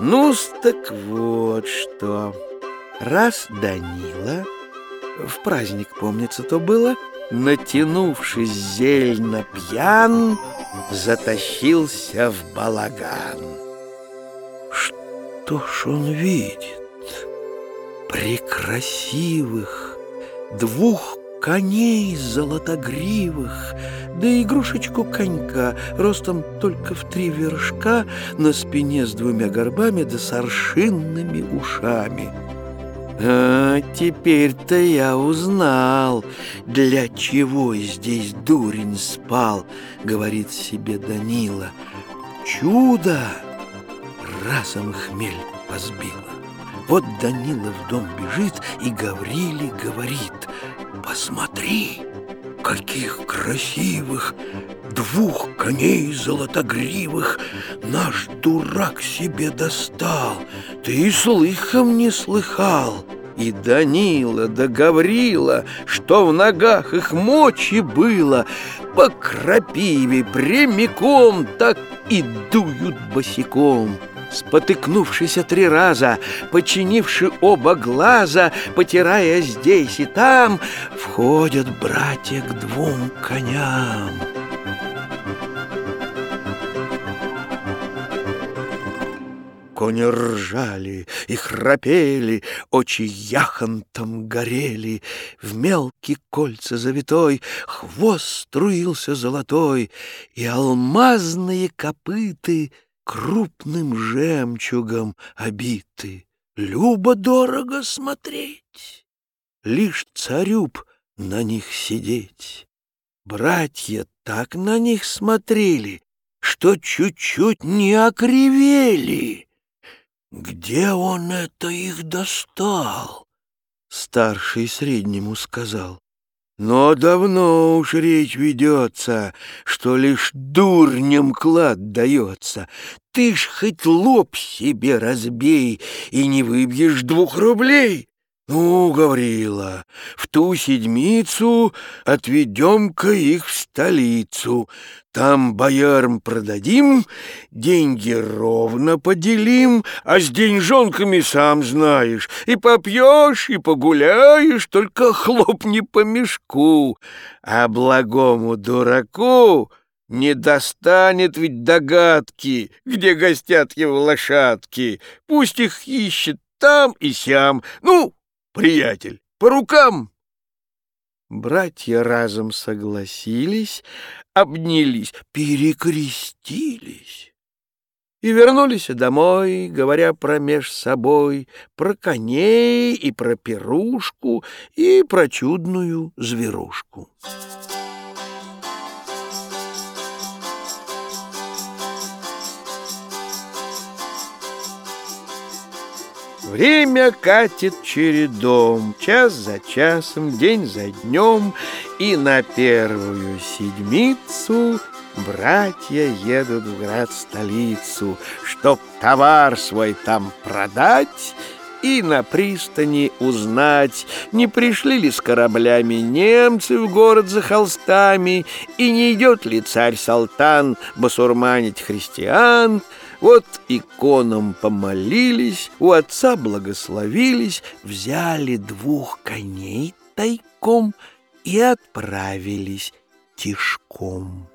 ну так вот что. Раз Данила, в праздник, помнится, то было, натянувшись зельно пьян, затащился в балаган. Что ж он видит? Прекрасивых двух коней золотогривых, да игрушечку конька, ростом только в три вершка, на спине с двумя горбами да с аршинными ушами. А теперь-то я узнал, для чего здесь дурень спал, говорит себе Данила. Чудо! Разом хмель позбило. Вот Данила в дом бежит и Гавриле говорит — Посмотри, каких красивых двух коней золотогривых наш дурак себе достал. Ты слыхом не слыхал. И Данила да Гаврила, что в ногах их мочи было, по крапиве прямиком так и дуют босиком спотыкнувшийся три раза, починивши оба глаза, потирая здесь и там, входят братья к двум коням. Кони ржали и храпели, очи яхонтом горели, В мелкие кольца завитой хвост струился золотой, И алмазные копыты — крупным жемчугом обиты. Любо-дорого смотреть, лишь царю б на них сидеть. Братья так на них смотрели, что чуть-чуть не окривели. Где он это их достал? Старший среднему сказал. Но давно уж речь ведется, что лишь дурням клад дается. Ты ж хоть лоб себе разбей и не выбьешь двух рублей. Ну, Гаврила, в ту седмицу отведем-ка их в столицу. Там боярам продадим, деньги ровно поделим, а с деньжонками сам знаешь. И попьешь, и погуляешь, только хлопни по мешку. А благому дураку не достанет ведь догадки, где гостят его лошадки. Пусть их ищет там и сям. Ну, приятель, по рукам!» Братья разом согласились, обнялись, перекрестились и вернулись домой, говоря промеж собой про коней и про пирушку и про чудную зверушку. Время катит чередом, час за часом, день за днем, и на первую седмицу братья едут в град-столицу, чтоб товар свой там продать и на пристани узнать, не пришли ли с кораблями немцы в город за холстами, и не идет ли царь-салтан басурманить христиан, вот иконам помолились, у отца благословились, взяли двух коней тайком и отправились тишком.